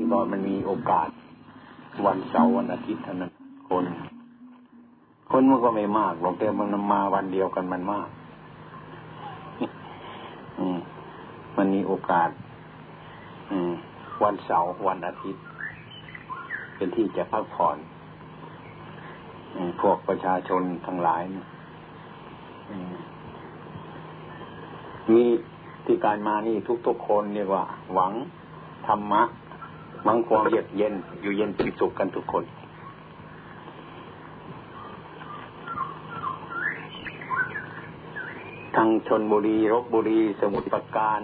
ที่ก่อนมันมีโอกาส วันเสาร์วันอาทิตย์เท่านั้นคน คนมันก็ไม่มากหรอกแต่มันมาวันเดียวกันมันมากอืมันมีโอกาสอืมวันเสาร์วันอาทิตย์ เป็นที่จะพักผ่อนพวกประชาชนทั้งหลายมีที่การมานี่ทุกๆคนเรียกว่า หวังธรรมะ หวังความเย็นเย็น อยู่เย็นเป็นสุขกันทุกคน ทั้งชนบุรีรบบุรี สมุทรปราการ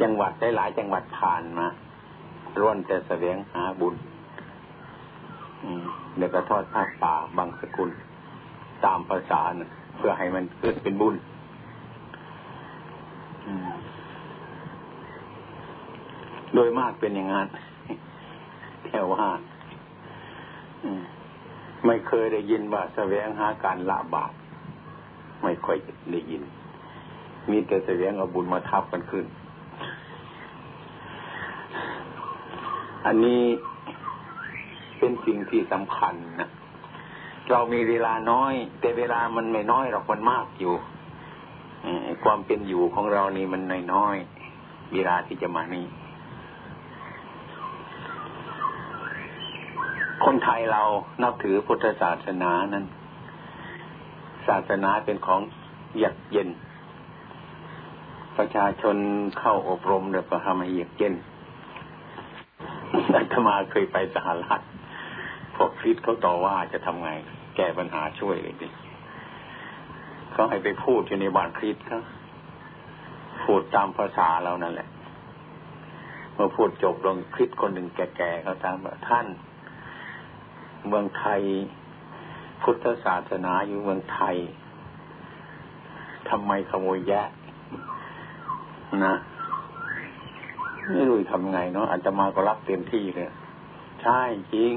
จังหวัดได้หลายจังหวัดผ่านมาร่วนแต่แสวงหาบุญเดี๋ยวก็ทอดผ้าป่าบางสกุล ตามภาษาเพื่อให้มันเกิดเป็นบุญ โดยมากเป็นอย่างนั้นแค่ว่าไม่เคยได้ยินว่าแสวงหาการละบาปไม่ค่อยได้ยิน มีแต่แสวงเอาบุญมาทับกันขึ้น อันนี้เป็นสิ่งที่สำคัญนะเรามีเวลาน้อย แต่เวลามันไม่น้อยหรอกมันมากอยู่ความเป็นอยู่ของเรานี่มันน้อยๆเวลาที่จะมานี่ คนไทยเรานับถือพุทธศาสนานั้น ศาสนาเป็นของเยือกเย็น ประชาชนเข้าอบรมเดี๋ยวก็ทำให้เยือกเย็นอาตมาเคยไปสหรัฐพวกคริสเขาต่อว่าจะทำไง แก้ปัญหาช่วยเลยดิเขาให้ไปพูดอยู่ในบ้านคริสเขาพูดตามภาษาเรานั่นแหละเมื่อพูดจบลงคริสคนหนึ่งแก่ๆเขาถามว่าท่าน เมืองไทย พุทธศาสนาอยู่เมืองไทยทำไมขโมยแยะนะไม่รู้ทำไงเนาะอาจจะมาก็รับเต็มที่เลยใช่จริง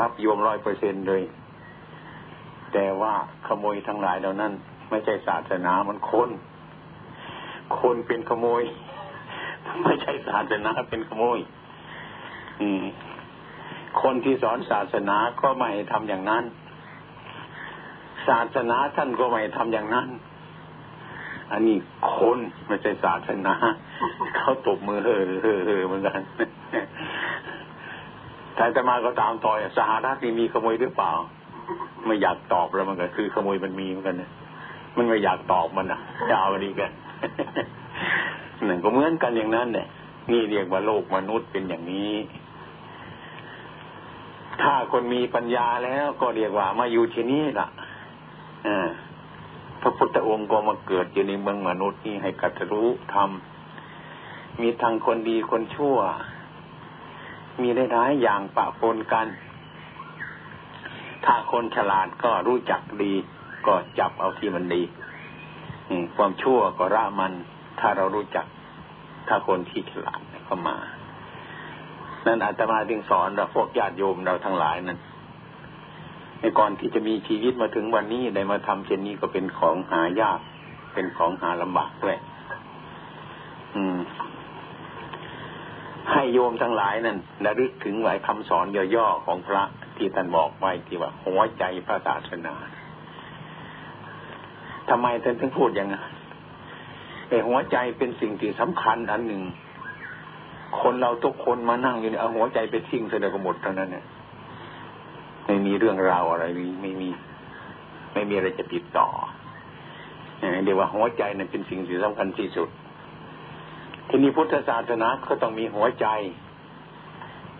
รับโยมร้อยเปอร์เซ็นเลย แต่ว่าขโมยทั้งหลายเหล่านั้น ไม่ใช่ศาสนามันคนคนเป็นขโมย ไม่ใช่ศาสนาเป็นขโมย อืม คนที่สอนศาสนาก็ไม่ทำอย่างนั้น ศาสนาท่านก็ไม่ทำอย่างนั้น อันนี้คนไม่ใช่ศาสนาเขาตบมือเฮ้อเฮ้อเฮ้อเหมือนกันแต่จะมาก็ตามต่อยสหรัฐนี่มีขโมยหรือเปล่า ไม่อยากตอบแล้วมันก็คือขโมยมันมีเหมือนกันเนี่ยมันไม่อยากตอบมันอะจะเอาดีกันหนึ่งก็เหมือนกันอย่างนั้นเนี่ยนี่เรียกว่าโลกมนุษย์เป็นอย่างนี้ ถ้าคนมีปัญญาแล้วก็เรียกว่ามาอยู่ที่นี่ล่ะพระพุทธองค์ก็มาเกิดอยู่ในเมืองมนุษย์นี่ให้กัตรู้ทำมีทั้งคนดีคนชั่ว มีได้หลายอย่างปะปนกัน ถ้าคนฉลาดก็รู้จักดี ก็จับเอาที่มันดีความชั่วก็ละมัน ถ้าเรารู้จัก ถ้าคนที่ฉลาดก็มา นั่นอาตมาจึงสอนเราพวกญาติโยมเราทั้งหลายนั้นในก่อนที่จะมีชีวิตมาถึงวันนี้ได้มาทำเช่นนี้ก็เป็นของหายาก เป็นของหาลำบากด้วยอืม ให้โยมทั้งหลายนั้นระลึกถึงหลายคำสอนย่อๆของพระที่ท่านบอกไว้ที่ว่าหัวใจพระศาสนาทำไมท่านถึงพูดอย่างนั้นไอ้หัวใจเป็นสิ่งที่สำคัญอันหนึ่ง คนเราทุกคนมานั่งอยู่เนี่ยเอาหัวใจไปทิ้งเสด็จก็หมดเท่านั้นเนี่ยไม่มีเรื่องราวอะไรไม่มี ไม่มีอะไรจะติดต่อเดี๋ยวว่าหัวใจนั้นเป็นสิ่งที่สำคัญที่สุด ทีนี้พุทธศาสนาก็ต้องมีหัวใจ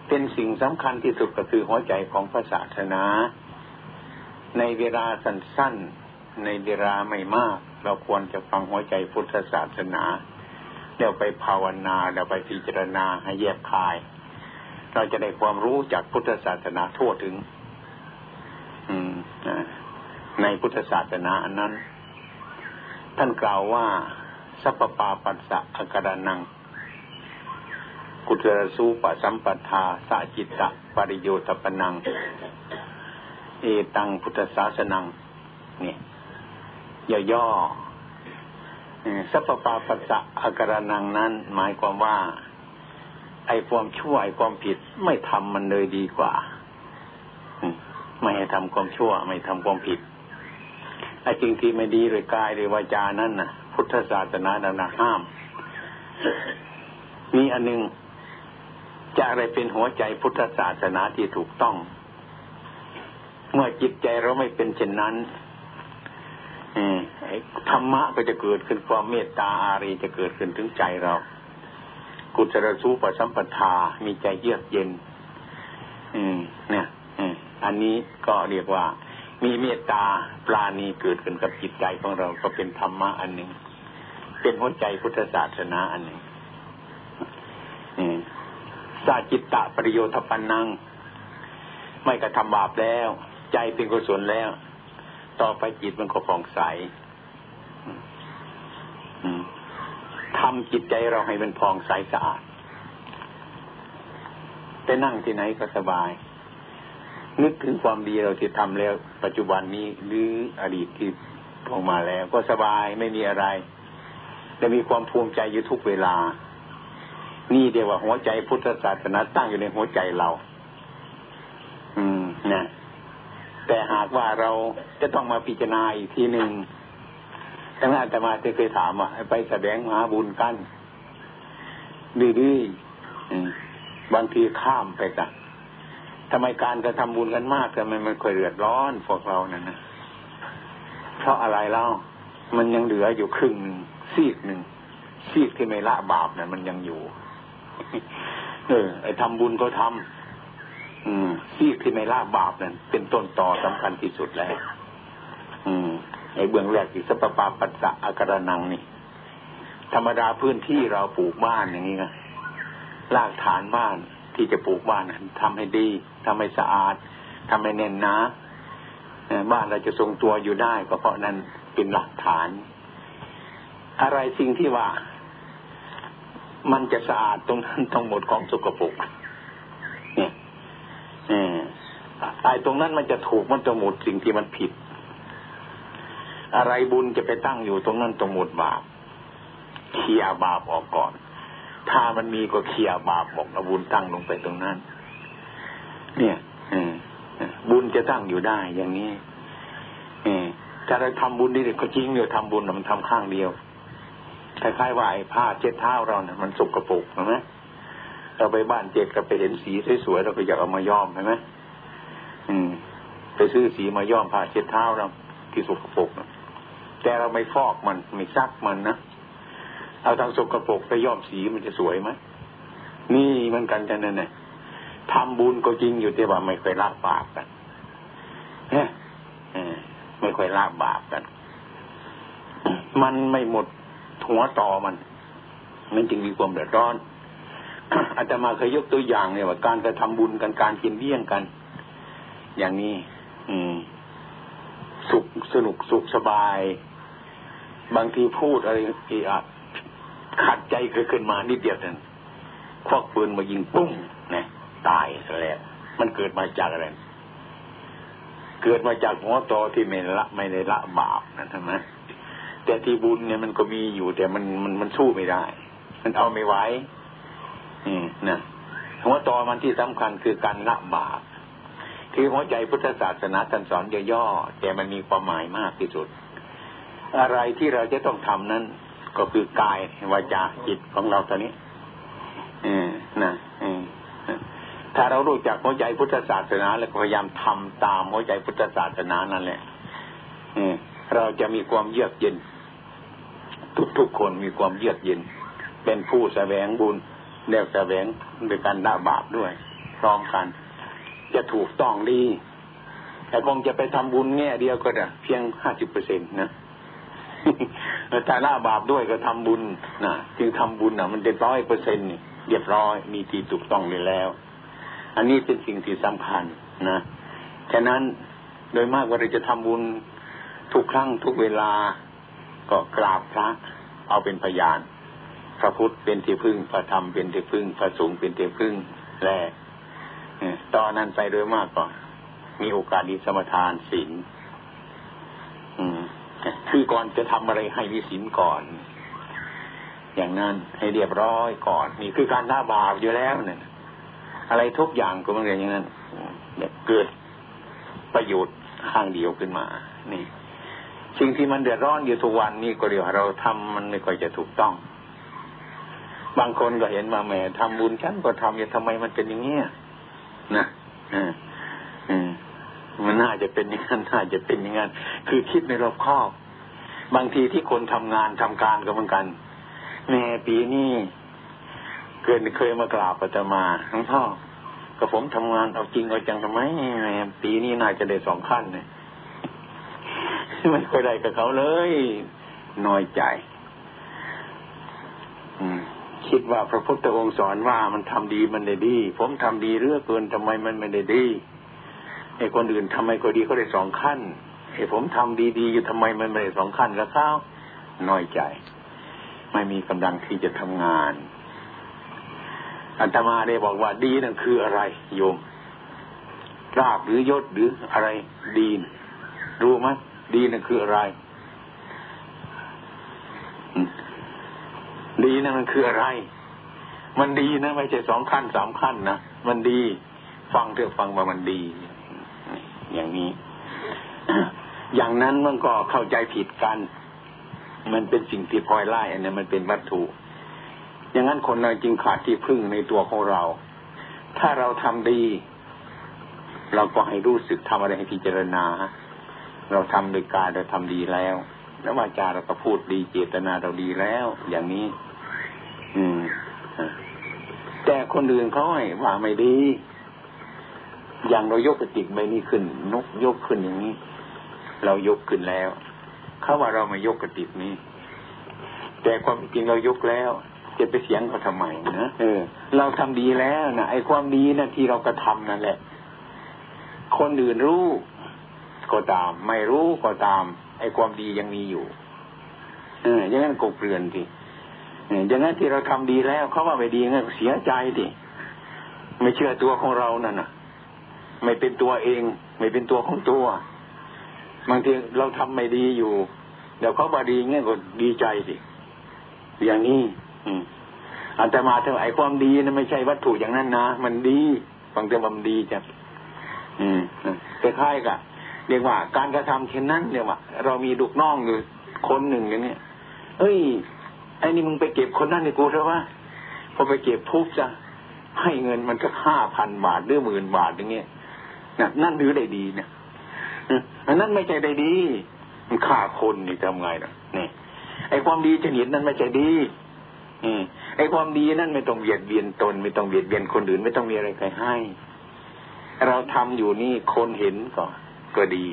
เป็นสิ่งสำคัญที่สุดก็คือหัวใจของพระศาสนา ในเวลาสั้นๆ ในเวลาไม่มาก เราควรจะฟังหัวใจพุทธศาสนา เดี๋ยวไปภาวนาเดี๋ยวไปพิจารณาให้แยบคาย เราจะได้ความรู้จากพุทธศาสนาทั่วถึง อืมในพุทธศาสนาอันนั้น ท่านกล่าวว่าสัพปาปัสสะอกรนัง กุตรสูปสัมปทาสะจิตตะปริโยตปนัง เอตังพุทธศาสนัง เนี่ยย่อ สัพปาปัสสะอาการนังนั้น หมายความว่า ไอ้ความชั่วไอ้ความผิดไม่ทำมันเลยดีกว่า ไม่ให้ทำความชั่ว ไม่ทำความผิดไอ้จริงที่ไม่ดีเลยกายเลยวาจานั้นนะพุทธศาสนาดังนะห้าม มีอันนึงจะอะไรเป็นหัวใจพุทธศาสนาที่ถูกต้อง เมื่อจิตใจเราไม่เป็นเช่นนั้น ธรรมะก็จะเกิดขึ้นความเมตตาอารีจะเกิดขึ้นถึงใจเรา กุศลสูปสัมปทา มีใจเยือกเย็น อืม เนี่ยอันนี้ก็เรียกว่า มีเมตตาปราณีเกิดขึ้นกับจิตใจของเราก็เป็นธรรมะอันหนึ่งเป็นหัวใจพุทธศาสนาอันหนึ่งสาจิตตะประโยชน์ปันนัง ไม่กระทำบาปแล้ว ใจเป็นกุศลแล้ว ต่อไปจิตมันก็ผ่องใสทำจิตใจเราให้มันผ่องใสสะอาดไปนั่งที่ไหนก็สบาย นึกถึงความดีเราที่ทำแล้ว ปัจจุบันนี้หรืออดีตที่ออกมาแล้ว ก็สบายไม่มีอะไรแต่มีความภูมิใจอยู่ทุกเวลา นี่เดียวว่าหัวใจพุทธศาสนาตั้งอยู่ในหัวใจเรา อืมนะ แต่หากว่าเราจะต้องมาพิจารณาอีกทีหนึ่งทั้งนั้นแต่มาเคยถามว่าไปแสดงมหาบุญกันดื้อบางทีข้ามไปกันทำไมการกระทำบุญกันมากทำไมมันค่อยเดือดร้อนพวกเรานั่นนะเพราะอะไรเล่ามันยังเหลืออยู่ครึ่งหนึ่งซีกหนึ่งซีกที่ไม่ละบาปเนี่ยมันยังอยู่ เออไอ้ทำบุญก็ทำ อืมซีกที่ไม่ละบาปนั่นเป็นต้นต่อสำคัญที่สุดแล้ว อืมไอเบื้องแรกที่สัพปาปัสสะอาการนังนี่ ธรรมดาพื้นที่เราปลูกบ้านอย่างนี้นะรากฐานบ้านที่จะปลูกบ้านทำให้ดีทำให้สะอาดทำให้แน่นนาบ้านเราจะทรงตัวอยู่ได้ก็เพราะนั้นเป็นหลักฐาน อะไรสิ่งที่ว่า มันจะสะอาดตรงนั้นทั้งหมดของสกปรก ไอ้ตรงนั้นมันจะถูกมันจะหมดสิ่งที่มันผิด อะไรบุญจะไปตั้งอยู่ตรงนั้นตรงหมดบาปเคลียบาปออกก่อน ถ้ามันมีก็เคลียบาปบอกเอาบุญตั้งลงไปตรงนั้น เนี่ยบุญจะตั้งอยู่ได้อย่างนี้ถ้าเราทำบุญนี่ก็จริงเดียวทำบุญมันทำข้างเดียวคล้ายๆว่าไอ้ผ้าเช็ดเท้าเราเนี่ยมันสกรปรกใช่ไหม เราไปบ้านเจ็ดก็ไปเห็นสีสวยๆเราก็อยากเอามาย้อมใช่ไหมอืม ไปซื้อสีมาย้อมผ้าเช็ดเท้าเราที่สกปรกแต่เราไม่ฟอกมันไม่ซักมันนะเอาทางสกปรกไปย้อมสีมันจะสวยไหมนี่มันกันจะนั่นแหละทำบุญก็จริงอยู่แต่ว่าไม่เคยละบาปกันเนี่ยไม่ค่อยละบาปกัน มันไม่หมดหัวต่อมัน มันจึงมีความเดือดร้อน อาจจะมาเคยยกตัวอย่างเนี่ยว่าการกระทำบุญกันการกินเลี้ยงกัน อย่างนี้ อืม สุขสนุกสุขสบาย บางทีพูดอะไรอีอะขัดใจเคยขึ้นมานิดเดียวนั่นควักปืนมายิงปุ้งนะตายซะแล้วมันเกิดมาจากอะไร เกิดมาจากหัวโตที่ไม่ละไม่ได้ละบาปนะใช่ไหมแต่ที่บุญเนี่ยมันก็มีอยู่แต่มันมันมันสู้ไม่ได้ มันเอาไม่ไหว นะหัวตอมันที่สำคัญคือการละบาปคือหัวใจพุทธศาสนาท่านสอนย่อๆแต่มันมีความหมายมากที่สุด อะไรที่เราจะต้องทำนั้น ก็คือกายวาจาจิตของเราตอนนี้อนะถ้าเรารู้จักหัวใจพุทธศาสนา แล้วพยายามทำตามหัวใจพุทธศาสนานั่นแหละเราจะมีความเยือกเย็น ทุกๆคนมีความเยือกเย็น เป็นผู้แสวงบุญ แนวแสวงโดยการด่าบาปด้วยพร้อมกัน จะถูกต้องดี แต่คงจะไปทำบุญแง่เดียวก็ได้เพียงห้าสิบเปอร์เซ็นต์นะแต่ละบาปด้วยก็ทำบุญนะจึงทำบุญนะมันเด็ดร้อยเปอร์เซ็นต์เรียบร้อยมีที่ถูกต้องเลยแล้ว อันนี้เป็นสิ่งที่สำคัญนะฉะนั้นโดยมากว่าเราจะทำบุญทุกครั้งทุกเวลาก็กราบพระเอาเป็นพยาน พระพุทธเป็นที่พึ่งพระธรรมเป็นที่พึ่งพระสงฆ์เป็นที่พึ่งแลตอนนั้นไปโดยมากก็มีโอกาสดีสมทานศีลคือก่อนจะทำอะไรให้มีศีลก่อน อย่างนั้นให้เรียบร้อยก่อน นี่คือการละบาปอยู่แล้วเนี่ยอะไรทุกอย่างก็มันเรียนอย่างนั้นเกิดประโยชน์ข้างเดียวขึ้นมา นี่สิ่งที่มันเดือดร้อนอยู่ทุกวันนี่ก็เรียกเราทำมันไม่ค่อยจะถูกต้อง บางคนก็เห็นมาแหมทำบุญฉันก็ทำอย่าทำไมมันเป็นอย่างเงี้ยนะอืมอืมมันน่าจะเป็นอย่างนั้นน่าจะเป็นอย่างนั้นคือคิดในรอบครอบบางทีที่คนทำงานทำการก็เหมือนกันแม่ปีนี้เกินเคยมากราบอาตมาทั้งพ่อกับผมทำงานเอาจริงเอาจังทำไมแม่ปีนี้น่าจะได้สองขั้นเนี่ยไม่ค่อยได้กับเขาเลยน้อยใจ คิดว่าพระพุทธองค์สอนว่ามันทำดีมันได้ดี ผมทำดีเรื่อเกินทำไมมันไม่ได้ดีไอ้คนอื่นทำไมก็ดีเขาได้สองขั้นไอ้ผมทำดีๆอยู่ทำไมมันไม่ได้สองขั้นแล้วเขาน้อยใจ ไม่มีกำลังที่จะทำงานอัตมาได้บอกว่าดีนั่นคืออะไร โยมราบหรือยศหรืออะไรดีรู้ไหมดีนั่นคืออะไร ดีนั่นมันคืออะไร มันดีนะไม่ใช่สองขั้นสามขั้นนะมันดี ฟังเถอะฟังว่ามันดี อย่างนี้ อย่างนั้นมันก็เข้าใจผิดกัน มันเป็นสิ่งที่พลอยไล่อันนี้มันเป็นวัตถุ อย่างนั้นคนเราจึงขาดที่พึ่งในตัวของเรา ถ้าเราทำดี เราก็ให้รู้สึกทำอะไรให้พิจารณาเราทำโดยกายเราทำดีแล้ว แล้ววาจาเราก็พูดดีเจตนาเราดีแล้ว อย่างนี้ แต่คนอื่นเขาให้ว่าไม่ดี อย่างเรายกกระติกใบนี้ขึ้น นกยกขึ้นอย่างนี้ เรายกขึ้นแล้ว เขาว่าเราไม่ยกกระติกนี้ แต่ความจริงเรายกแล้วจะไปเสียงเขาทำไมนะเออ เราทำดีแล้วนะไอ้ความดีนะ่ะที่เรากระทานั่นแหละ คนอื่นรู้ก็ตาม ไม่รู้ก็ตาม ไอ้ความดียังมีอยู่ เอออย่างนั้นกบเรือนที อย่างนั้นที่เราทำดีแล้วเขาว่าไม่ดีงั้นเสียใจดิไม่เชื่อตัวของเรานั่นน่ะ ไม่เป็นตัวเอง ไม่เป็นตัวของตัว บางทีเราทำไม่ดีอยู่เดี๋ยวเขาบาดีงั้นก็ดีใจดิอย่างนี้อันแต่มาเท่าไอ้ความดีนะไม่ใช่วัตถุอย่างนั้นนะมันดีฟังแต่มันดีจ้ะอืมคล้ายๆกับเรียกว่า การกระทำเช่นนั้นเรียกว่า เรามีลูกน้องอยู่คนหนึ่งอย่างเนี้ยเอ้ย อ้นี่มึงไปเก็บคนนั้นในกูเถอะวะพอไปเก็บทุบจะให้เงินมันก็ห้าพันบาทหรือหมื่นบาทอย่างเงี้ยนั่นนั่นหรือได้ดีเนี่ยอันนั้นไม่ใช่ได้ดี มันฆ่าคนนี่ทำไงนะนี่ไอ้ความดีชนิดนั้นไม่ใช่ดี อืมไอ้ความดีนั่นไม่ต้องเบียดเบียนตน ไม่ต้องเบียดเบียนคนอื่น ไม่ต้องมีอะไรใครให้ เราทำอยู่นี่คนเห็นก็ก็ดี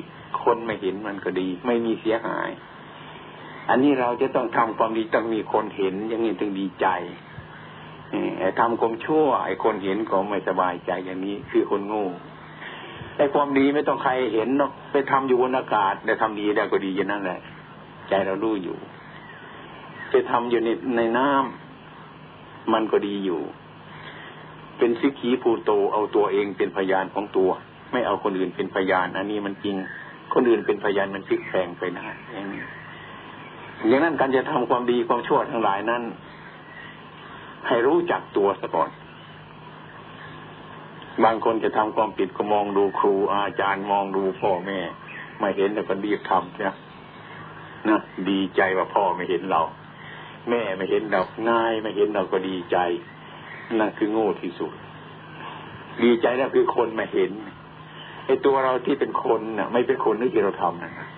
คนไม่เห็นมันก็ดี ไม่มีเสียหาย อันนี้เราจะต้องทำความดีต้องมีคนเห็น อย่างนี้ถึงดีใจไอ้ทำความชั่ว ไอ้คนเห็นก็ไม่สบายใจอย่างนี้คือคนโง่ไอ้ความดีไม่ต้องใครเห็นเนาะไปทำอยู่บนอากาศแต่ทำดีได้ก็ดีอย่างนั้นแหละ ใจเรารู้อยู่ ไปทำอยู่ในในน้ำมันก็ดีอยู่ เป็นสิกีภูโตเอาตัวเองเป็นพยานของตัว ไม่เอาคนอื่นเป็นพยาน อันนี้มันจริง คนอื่นเป็นพยานมันพลิกแพงไปนะอย่างนี้ อย่างนั้นการจะทำความดีความชั่วทั้งหลายนั้น ให้รู้จักตัวซะก่อน บางคนจะทำความผิดก็มองดูครู อาจารย์มองดูพ่อแม่ไม่เห็นแต่ก็รีบทำเนี่ยนะดีใจว่าพ่อไม่เห็นเรา แม่ไม่เห็นเราง่ายไม่เห็นเราก็ดีใจนั่นคือโง่ที่สุด ดีใจนั่นคือคนไม่เห็นไอ้ตัวเราที่เป็นคนน่ะ ไม่เป็นคนนึกที่เราทำนั่นนะ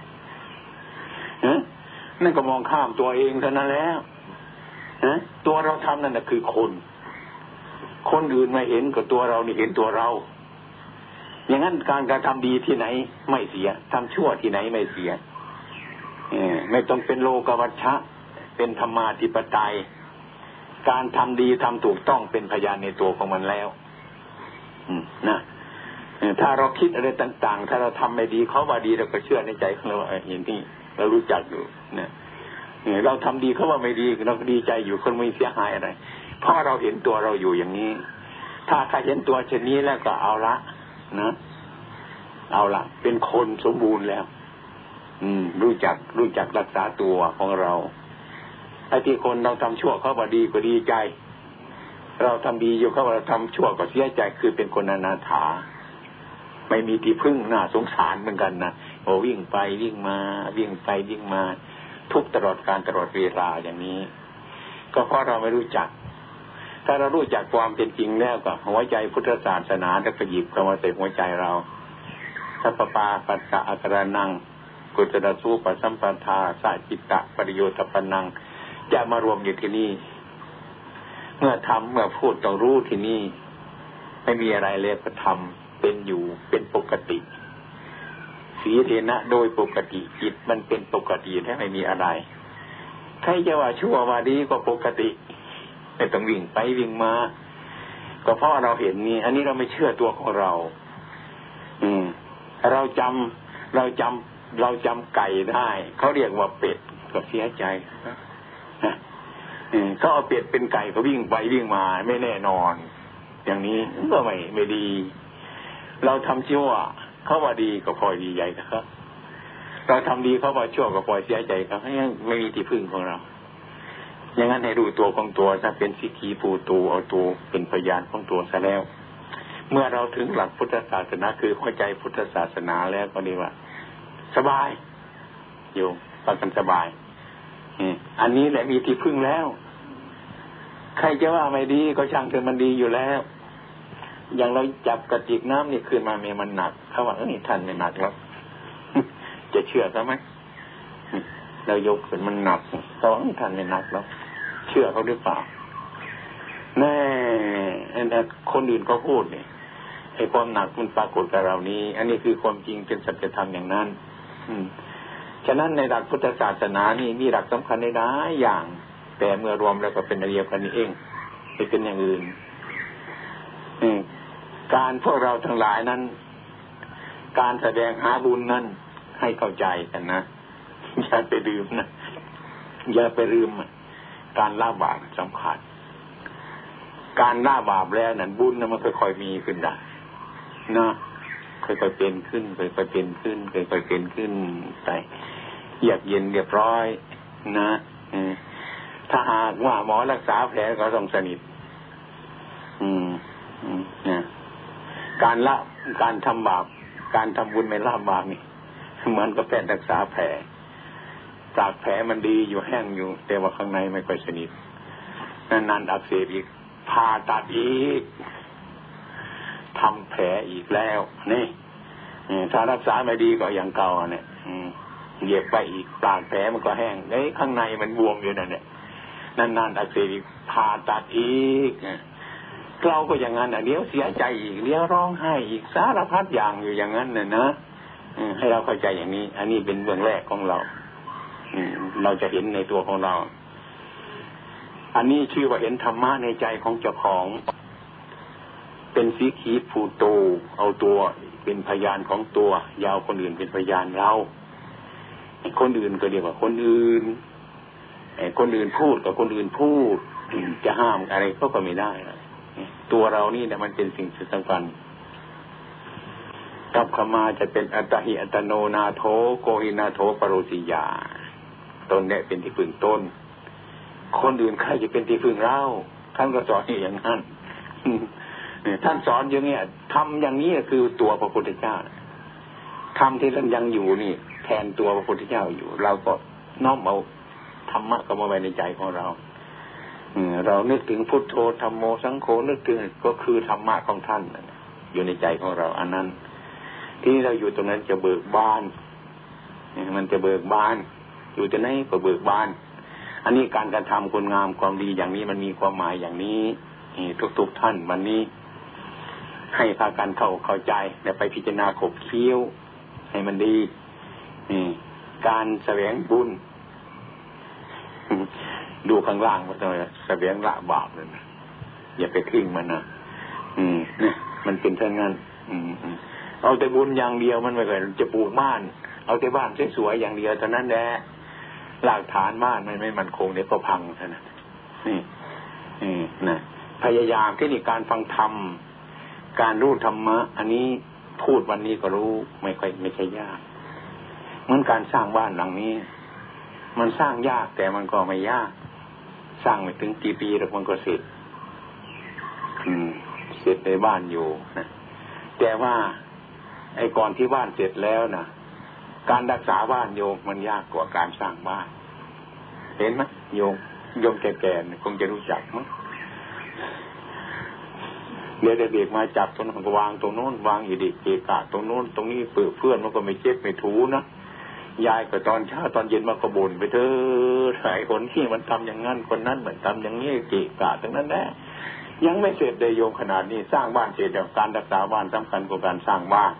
นั่นก็มองข้ามตัวเองเท่านั้นแล้วนะตัวเราทำนั่นนะคือคน คนอื่นม่เห็นกับตัวเรานี่เห็นตัวเรา อย่างนั้นการการทำดีที่ไหนไม่เสียทำชั่วที่ไหนไม่เสียไม่ต้องเป็นโลกวัชชะ เป็นธรรมาธิปไตย การทำดีทำถูกต้องเป็นพยานในตัวของมันแล้วนะถ้าเราคิดอะไรต่าง ๆ ถ้าเราทำไม่ดีเขาว่าดีเราก็เชื่อในใจของเราอย่างที่ เรารู้จักอยู่นะเราทำดีเขาว่าไม่ดีเราดีใจอยู่คนไม่เสียหายอะไร เพราะเราเห็นตัวเราอยู่อย่างนี้ ถ้าใครเห็นตัวเช่นนี้แล้วก็เอาละนะเอาละเป็นคนสมบูรณ์แล้ว อืม รู้จักรู้จักรักษาตัวของเราไอ้ที่คนเราทำชั่วเขาว่าดีก็ดีใจ เราทำดีอยู่เขาว่าเราทำชั่วก็เสียใจคือเป็นคนอนาถา ไม่มีที่พึ่งน่าสงสารเหมือนกันนะ โอ้วิ่งไปวิ่งมา วิ่งไปวิ่งมา ทุกตลอดการตลอดเวลาอย่างนี้ ก็เพราะเราไม่รู้จัก ถ้าเรารู้จักความเป็นจริงแล้วก็หัวใจพุทธศาสนาจะกระยิบเข้ามาใส่หัวใจเราสัพปาปัสสะอักรนังกุศลสูปสัมปทาสาจิตตะปริโยตปนังจะมารวมอยู่ที่นี่ เมื่อทำเมื่อพูดต้องรู้ที่นี่ ไม่มีอะไรเลยก็ทำเป็นอยู่เป็นปกติ สีเทนะโดยปกติจิตมันเป็นปกติแท้ไม่มีอะไร ใครจะว่าชั่วว่าดีก็ปกติไม่ต้องวิ่งไปวิ่งมาก็เพราะเราเห็นนี่อันนี้เราไม่เชื่อตัวของเรา อืม เราจำเราจำเราจำไก่ได้เขาเรียกว่าเป็ดก็เสียใจเขาเอาเป็ดเป็นไก่ก็วิ่งไปวิ่งมา ไม่แน่นอน อย่างนี้ก็ไม่ไม่ดี เราทำชั่ว เขาว่าดีก็พลอยดีใหญ่นะครับเราทำดีเขาว่าชั่วก็พลอยเสียใจครับไม่มีที่พึ่งของเรา อย่างนั้นให้รู้ตัวของตัวถ้าเป็นสิกีปูตูเอาตัวเป็นพยานของตัวซะแล้ว เมื่อเราถึงหลักพุทธศาสนาคือหัวใจพุทธศาสนาแล้วก็ดีว่า สบายอยู่ฟังกันสบายอันนี้แหละมีที่พึ่งแล้ว ใครจะว่าไม่ดีก็ช่างเถอะมันดีอยู่แล้ว อย่างเราจับกระจิกน้ำนี่ขึ้นมาเมียมันหนักเขาว่าเออนี่ท่านไม่หนักแล้วจะเชื่อใช่ไหมเรายกขึ้นมันหนักเขาว่าท่านไม่หนักแล้ว เชื่อเขาหรือเปล่าแน่แต่คนอื่นก็พูดเนี่ยไอ้ความหนักมันปรากฏกับเรานี้ อันนี้คือความจริงเป็นสัจธรรมอย่างนั้น อืมฉะนั้นในหลักพุทธศาสนานี่มีหลักสำคัญในหลายอย่าง แต่เมื่อรวมแล้วก็เป็นเดียวกันนี้เองไม่เป็นอย่างอื่น การพวกเราทั้งหลายนั้น การแสดงหาบุญนั้นให้เข้าใจกันนะ อย่าไปลืมนะอย่าไปลืมการละบาปสำคัญ การละบาปแล้วนั้นบุญนั้นมันค่อยๆมีขึ้นได้นะค่อยๆเป็นขึ้นค่อยๆเป็นขึ้นค่อยๆเป็นขึ้นไปเยือกเย็นเรียบร้อย นะถ้าหากว่าหมอรักษาแผลก็ต้องสนิท อืม การละการทำบาปการทำบุญไม่ละบาปนี่เหมือนกับแพทย์รักษาแผลจากแผลมันดีอยู่แห้งอยู่ แต่ว่าข้างในไม่ค่อยสนิทนานๆอักเสบอีกผ่าตัดอีกทำแผลอีกแล้ว นี่ถ้ารักษาไม่ดีก็อย่างเก่าเนี่ยเหยียบไปอีกปากแผลมันก็แห้งไอ้ข้างในมันบวมอยู่นั่นเนี่ยนานๆอักเสบอีกผ่าตัดอีก เราก็อย่างนั้นอะเดี๋ยวเสียใจอีกเดี๋ยวร้องไห้อีกสารพัดอย่างอยู่อย่างนั้นน่ะนะให้เราเข้าใจอย่างนี้ อันนี้เป็นเบื้องแรกของเราเราจะเห็นในตัวของเรา อันนี้ชื่อว่าเห็นธรรมะในใจของเจ้าของ เป็นสีขีผูโต เอาตัวเป็นพยานของตัว ยาวคนอื่นเป็นพยานเรา คนอื่นก็เรียกว่าคนอื่นคนอื่นพูดกับคนอื่นพูด จะห้ามอะไรก็ก็ไม่ได้ ตัวเรานี่เนี่ยมันเป็นสิ่งสำคัญกับขมาจะเป็นอัตหิอัตโนนาโถโกหินาโถปรุสิยาตนเนี่ยเป็นที่พึ่งต้น คนอื่นใครจะเป็นที่พึ่งเราท่านก็สอนอย่างนั้นท่านสอนอย่างเงี้ยทำอย่างนี้คือตัวพระพุทธเจ้าทำที่ท่านยังอยู่นี่ แทนตัวพระพุทธเจ้าอยู่ เราก็น้อมเอาธรรมะก็มาไว้ในใจของเรา เรานึกถึงพุทโธธรรมโมสังโฆนึกถึงก็คือธรรมะของท่านอยู่ในใจของเราอันนั้น ที่เราอยู่ตรงนั้นจะเบิกบานมันจะเบิกบาน อยู่จะไหนก็เบิกบาน อันนี้การการทำคุณงามความดีอย่างนี้มันมีความหมายอย่างนี้ทุกๆท่านวันนี้ ให้พากันเข้าเข้าใจและไปพิจารณาขบเคี้ยวให้มันดีการแสวงบุญ ดูข้างล่างว่าจะแสวงละบาปเลยนะอย่าไปทิ้งมันนะอืมเนี่ยมันเป็นเช่นนั้น อืมเอาแต่บุญอย่างเดียวมันไม่เคยจะปลูกบ้าน เอาแต่บ้านสวยๆอย่างเดียวเท่านั้นแหละหลักฐานบ้านมันไม่มันคงเดี๋ยวก็พังเท่านั้นนี่นี่นะพยายามที่นี่การฟังธรรมการรู้ธรรมะ อันนี้พูดวันนี้ก็รู้ไม่ค่อยไม่ใช่ยากเหมือนการสร้างบ้านหลังนี้ มันสร้างยากแต่มันก็ไม่ยาก สร้างไม่ถึงกี่ปีแล้วมันก็เสร็จอืมเสร็จในบ้านอยู่นะแต่ว่าไอ้ก่อนที่บ้านเสร็จแล้วนะการรักษาบ้านโยมมันยากกว่าการสร้างบ้าน เห็นไหมโยมโยมแก่ๆคงจะรู้จักมั้งเดี๋ยวเด็กมาจับตรงนั้นวางตรงโน้นวางอีดิเกกะตรงโน้นตรงนี้เปื้อเพื่อนมันก็ไม่เจ็บไม่ถูนะ ยายก็ตอนเช้าตอนเย็นมากระบุนไปเถอะไอ้คนที่มันทำอย่างนั้นคนนั้นเหมือนทำอย่างนี้เกกะตรงนั้นแหละยังไม่เสร็จเลยโยมขนาดนี้สร้างบ้านเสร็จแต่การรักษาบ้านสำคัญกว่าการสร้างบ้าน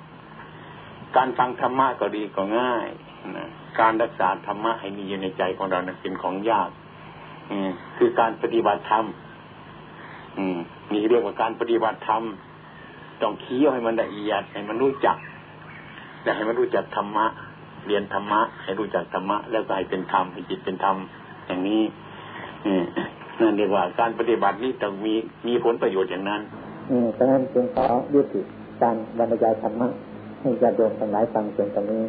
การฟังธรรมะก็ดีก็ง่ายนะการรักษาธรรมะให้มีอยู่ในใจของเรานะเป็นของยาก อืมคือการปฏิบัติธรรมอืมนี่เรียกว่าการปฏิบัติธรรมต้องเคี้ยวให้มันละเอียดให้มันรู้จักและให้มันรู้จักธรรมะ เรียนธรรมะ ให้รู้จักธรรมะ แล้วก็ให้เป็นธรรมให้จิตเป็นธรรมอย่างนี้นั่นเรียกว่าการปฏิบัตินี้ต้องมีมีผลประโยชน์อย่างนั้นอืมเพราะนั้นจึงขอยุติการบรรยายธรรมะให้ญาติโยมทั้งหลายฟังเพียงตรงนี้